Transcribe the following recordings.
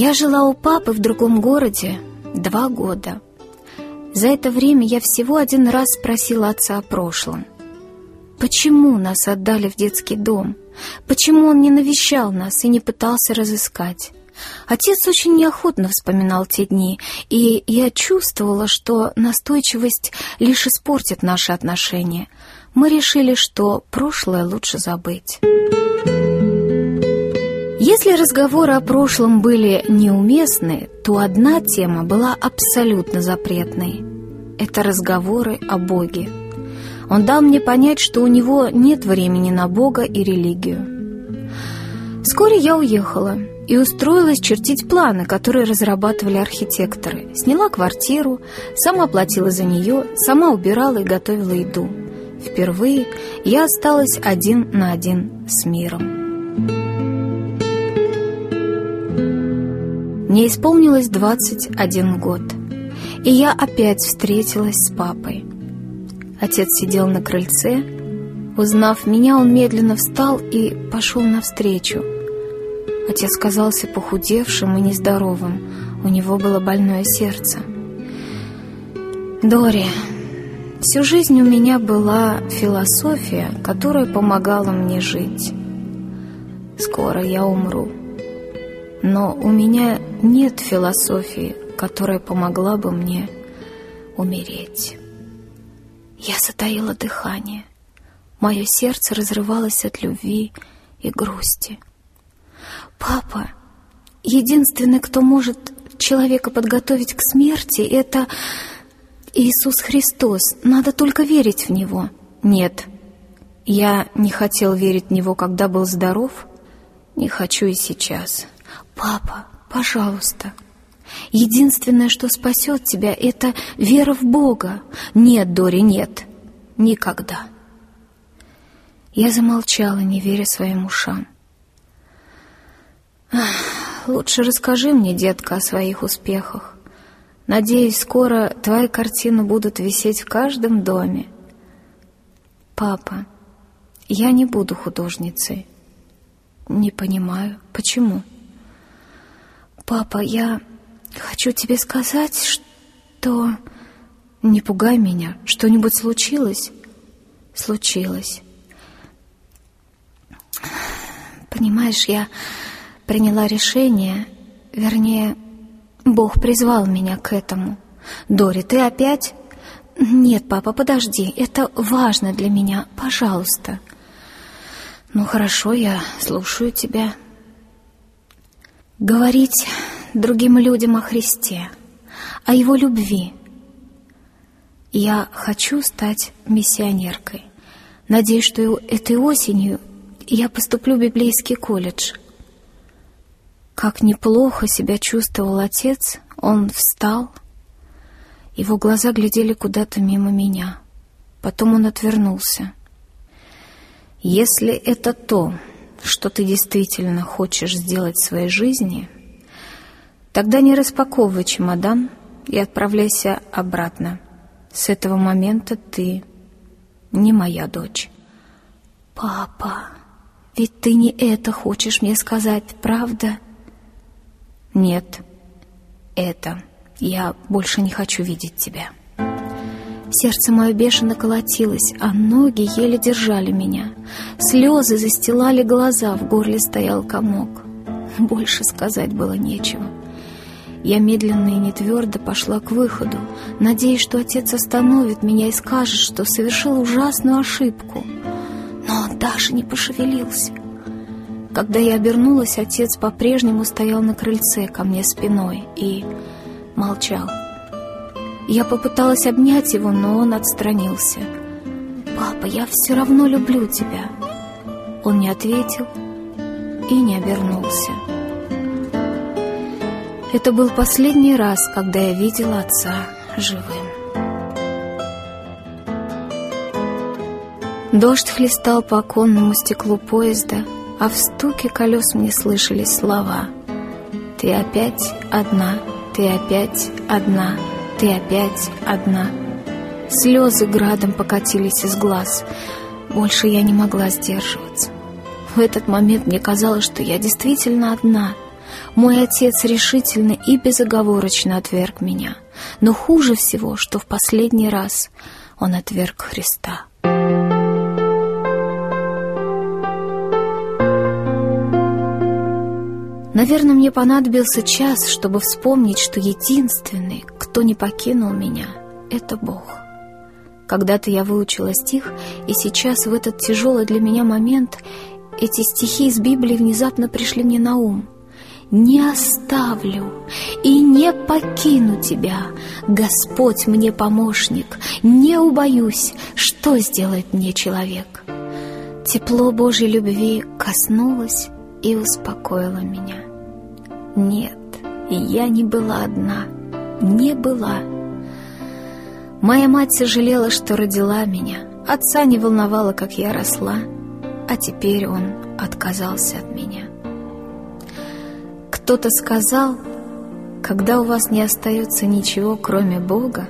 Я жила у папы в другом городе два года. За это время я всего один раз спросила отца о прошлом. Почему нас отдали в детский дом? Почему он не навещал нас и не пытался разыскать? Отец очень неохотно вспоминал те дни, и я чувствовала, что настойчивость лишь испортит наши отношения. Мы решили, что прошлое лучше забыть. Если разговоры о прошлом были неуместны, то одна тема была абсолютно запретной. Это разговоры о Боге. Он дал мне понять, что у него нет времени на Бога и религию. Вскоре я уехала и устроилась чертить планы, которые разрабатывали архитекторы. Сняла квартиру, сама платила за нее, сама убирала и готовила еду. Впервые я осталась один на один с миром. Мне исполнилось 21 год, и я опять встретилась с папой. Отец сидел на крыльце. Узнав меня, он медленно встал и пошел навстречу. Отец казался похудевшим и нездоровым. У него было больное сердце. «Дори, всю жизнь у меня была философия, которая помогала мне жить. Скоро я умру. Но у меня нет философии, которая помогла бы мне умереть. Я затаила дыхание. Мое сердце разрывалось от любви и грусти. «Папа, единственный, кто может человека подготовить к смерти, это Иисус Христос. Надо только верить в Него». «Нет, я не хотел верить в Него, когда был здоров, не хочу и сейчас». «Папа, пожалуйста, единственное, что спасет тебя, это вера в Бога». «Нет, Дори, нет, никогда». Я замолчала, не веря своим ушам. «Лучше расскажи мне, детка, о своих успехах. Надеюсь, скоро твои картины будут висеть в каждом доме». «Папа, я не буду художницей». «Не понимаю, почему?» «Папа, я хочу тебе сказать, что...» «Не пугай меня. Что-нибудь случилось?» «Случилось». «Понимаешь, я приняла решение, вернее, Бог призвал меня к этому. Дори, ты опять...» «Нет, папа, подожди, это важно для меня, пожалуйста». «Ну хорошо, я слушаю тебя» говорить другим людям о Христе, о Его любви. Я хочу стать миссионеркой. Надеюсь, что этой осенью я поступлю в библейский колледж. Как неплохо себя чувствовал отец, он встал. Его глаза глядели куда-то мимо меня. Потом он отвернулся. «Если это то, что ты действительно хочешь сделать в своей жизни, тогда не распаковывай чемодан и отправляйся обратно. С этого момента ты не моя дочь. Папа, ведь ты не это хочешь мне сказать, правда? Нет, это. Я больше не хочу видеть тебя. Сердце мое бешено колотилось, а ноги еле держали меня. Слезы застилали глаза, в горле стоял комок. Больше сказать было нечего. Я медленно и нетвердо пошла к выходу, надеясь, что отец остановит меня и скажет, что совершил ужасную ошибку. Но он даже не пошевелился. Когда я обернулась, отец по-прежнему стоял на крыльце ко мне спиной и молчал. Я попыталась обнять его, но он отстранился. «Папа, я все равно люблю тебя». Он не ответил и не обернулся. Это был последний раз, когда я видела отца живым. Дождь хлестал по оконному стеклу поезда, а в стуке колес мне слышались слова «Ты опять одна, ты опять одна» ты опять одна. Слезы градом покатились из глаз. Больше я не могла сдерживаться. В этот момент мне казалось, что я действительно одна. Мой отец решительно и безоговорочно отверг меня. Но хуже всего, что в последний раз он отверг Христа. Наверное, мне понадобился час, чтобы вспомнить, что единственный, кто не покинул меня, — это Бог. Когда-то я выучила стих, и сейчас, в этот тяжелый для меня момент, эти стихи из Библии внезапно пришли мне на ум. «Не оставлю и не покину тебя, Господь мне помощник, не убоюсь, что сделает мне человек». Тепло Божьей любви коснулось и успокоило меня. Нет, я не была одна, не была. Моя мать сожалела, что родила меня. Отца не волновало, как я росла, а теперь он отказался от меня. Кто-то сказал, когда у вас не остается ничего, кроме Бога,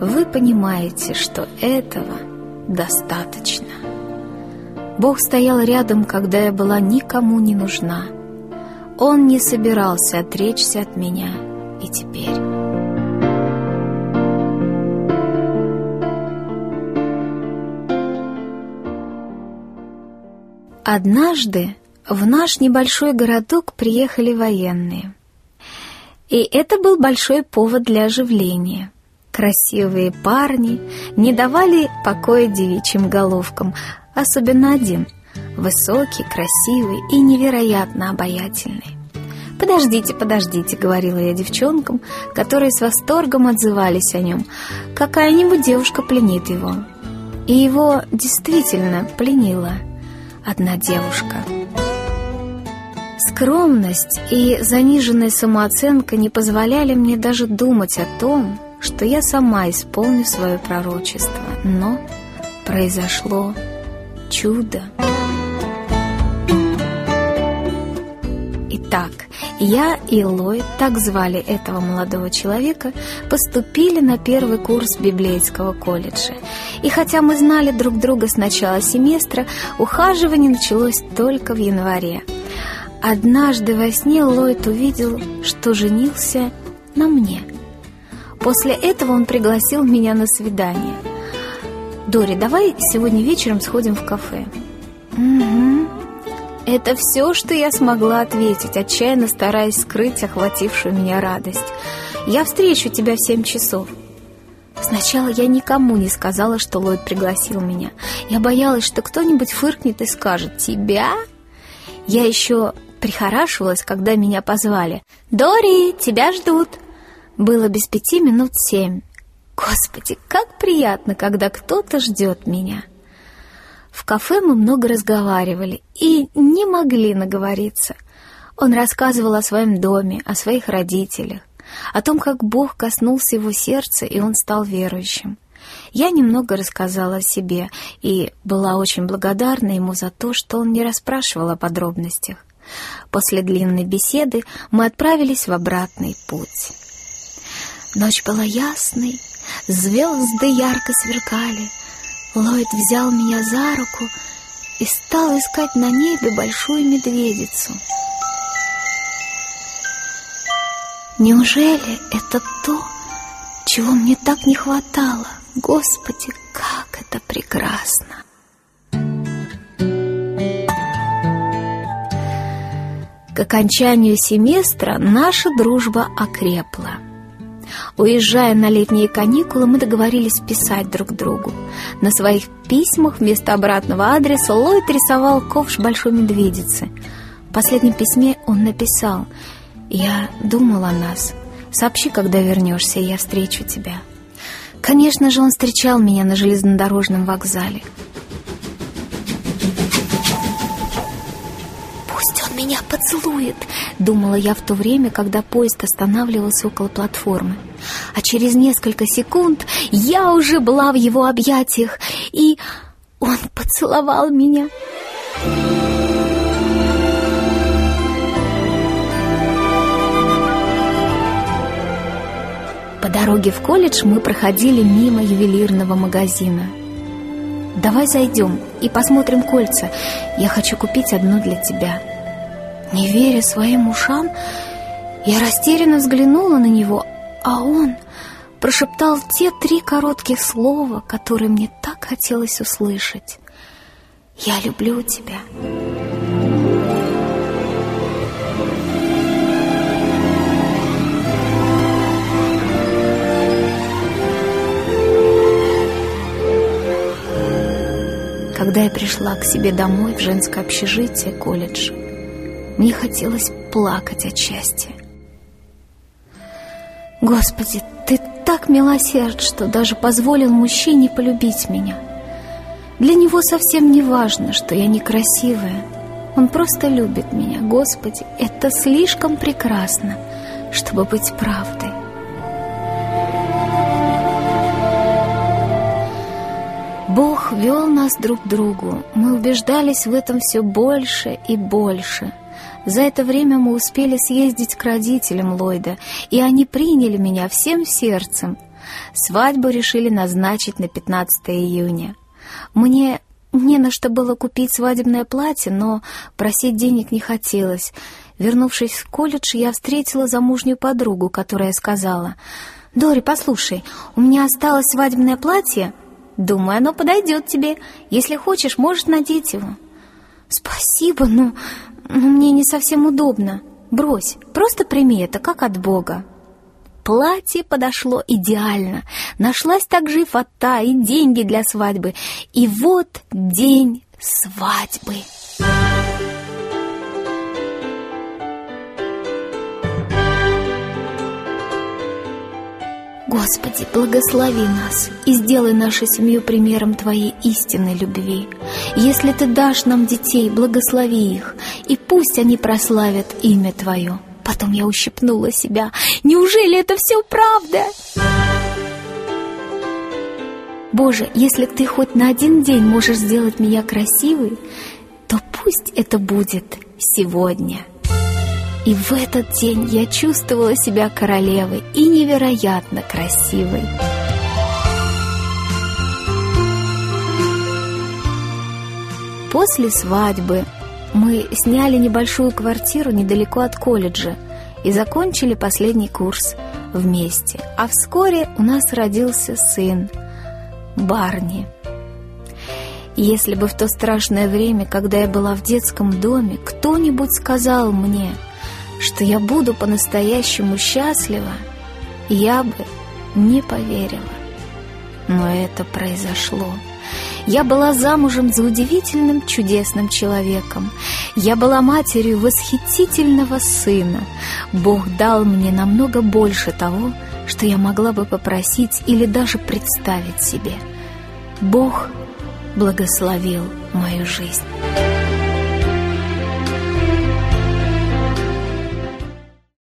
вы понимаете, что этого достаточно. Бог стоял рядом, когда я была никому не нужна — он не собирался отречься от меня и теперь. Однажды в наш небольшой городок приехали военные. И это был большой повод для оживления. Красивые парни не давали покоя девичьим головкам, особенно один – Высокий, красивый и невероятно обаятельный. «Подождите, подождите», — говорила я девчонкам, которые с восторгом отзывались о нем. «Какая-нибудь девушка пленит его». И его действительно пленила одна девушка. Скромность и заниженная самооценка не позволяли мне даже думать о том, что я сама исполню свое пророчество. Но произошло чудо. Итак, я и Ллойд, так звали этого молодого человека, поступили на первый курс библейского колледжа. И хотя мы знали друг друга с начала семестра, ухаживание началось только в январе. Однажды во сне Ллойд увидел, что женился на мне. После этого он пригласил меня на свидание. «Дори, давай сегодня вечером сходим в кафе». «Угу», это все, что я смогла ответить, отчаянно стараясь скрыть охватившую меня радость. «Я встречу тебя в семь часов». Сначала я никому не сказала, что Ллойд пригласил меня. Я боялась, что кто-нибудь фыркнет и скажет «Тебя?». Я еще прихорашивалась, когда меня позвали. «Дори, тебя ждут!» Было без пяти минут семь. Господи, как приятно, когда кто-то ждет меня. В кафе мы много разговаривали и не могли наговориться. Он рассказывал о своем доме, о своих родителях, о том, как Бог коснулся его сердца, и он стал верующим. Я немного рассказала о себе и была очень благодарна ему за то, что он не расспрашивал о подробностях. После длинной беседы мы отправились в обратный путь. Ночь была ясной, звезды ярко сверкали — Ллойд взял меня за руку и стал искать на небе большую медведицу. Неужели это то, чего мне так не хватало? Господи, как это прекрасно! К окончанию семестра наша дружба окрепла. Уезжая на летние каникулы, мы договорились писать друг другу. На своих письмах вместо обратного адреса Ллойд рисовал ковш большой медведицы. В последнем письме он написал «Я думал о нас. Сообщи, когда вернешься, и я встречу тебя». Конечно же, он встречал меня на железнодорожном вокзале. «Пусть он меня поцелует!» — думала я в то время, когда поезд останавливался около платформы. А через несколько секунд я уже была в его объятиях, и он поцеловал меня. По дороге в колледж мы проходили мимо ювелирного магазина. «Давай зайдем и посмотрим кольца. Я хочу купить одно для тебя». Не веря своим ушам, я растерянно взглянула на него, а он прошептал те три коротких слова, которые мне так хотелось услышать. «Я люблю тебя». Когда я пришла к себе домой в женское общежитие колледжа, мне хотелось плакать от счастья. Господи, Ты так милосерд, что даже позволил мужчине полюбить меня. Для него совсем не важно, что я некрасивая. Он просто любит меня. Господи, это слишком прекрасно, чтобы быть правдой. Бог вел нас друг к другу. Мы убеждались в этом все больше и больше. За это время мы успели съездить к родителям Ллойда, и они приняли меня всем сердцем. Свадьбу решили назначить на 15 июня. Мне не на что было купить свадебное платье, но просить денег не хотелось. Вернувшись в колледж, я встретила замужнюю подругу, которая сказала, «Дори, послушай, у меня осталось свадебное платье, Думаю, оно подойдет тебе. Если хочешь, можешь надеть его. Спасибо, но, но мне не совсем удобно. Брось, просто прими это, как от Бога. Платье подошло идеально. Нашлась также и фата, и деньги для свадьбы. И вот день свадьбы. Господи, благослови нас и сделай нашу семью примером Твоей истинной любви. Если Ты дашь нам детей, благослови их, и пусть они прославят имя Твое. Потом я ущипнула себя. Неужели это все правда? Боже, если Ты хоть на один день можешь сделать меня красивой, то пусть это будет сегодня. И в этот день я чувствовала себя королевой и невероятно красивой. После свадьбы мы сняли небольшую квартиру недалеко от колледжа и закончили последний курс вместе. А вскоре у нас родился сын Барни. Если бы в то страшное время, когда я была в детском доме, кто-нибудь сказал мне – что я буду по-настоящему счастлива, я бы не поверила. Но это произошло. Я была замужем за удивительным, чудесным человеком. Я была матерью восхитительного сына. Бог дал мне намного больше того, что я могла бы попросить или даже представить себе. Бог благословил мою жизнь.